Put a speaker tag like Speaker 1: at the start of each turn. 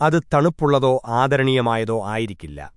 Speaker 1: അത് തണുപ്പുള്ളതോ ആദരണീയമായതോ ആയിരിക്കില്ല.